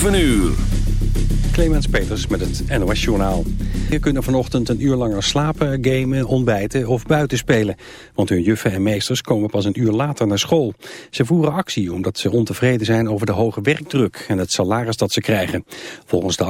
7 uur. Clemens Peters met het NOS Journaal. Je kunnen vanochtend een uur langer slapen, gamen, ontbijten of buiten spelen. Want hun juffen en meesters komen pas een uur later naar school. Ze voeren actie omdat ze ontevreden zijn over de hoge werkdruk en het salaris dat ze krijgen. Volgens de